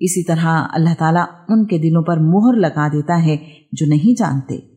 इसी तरह अल्लाह ताला उनके दिलों पर मोहर लगा देता है जो नहीं जानते।